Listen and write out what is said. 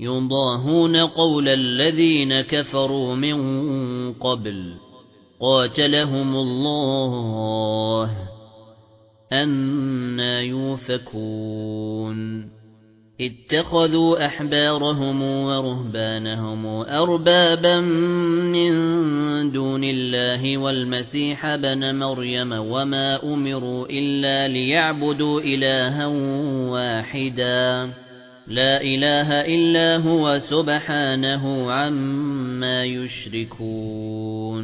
يضاهون قول الذين كفروا من قبل قاتلهم الله أنا يوفكون اتخذوا أحبارهم ورهبانهم أربابا من دون الله والمسيح بن مريم وما أمروا إلا ليعبدوا إلها واحدا لا إله إلا هو سبحانه عما يشركون.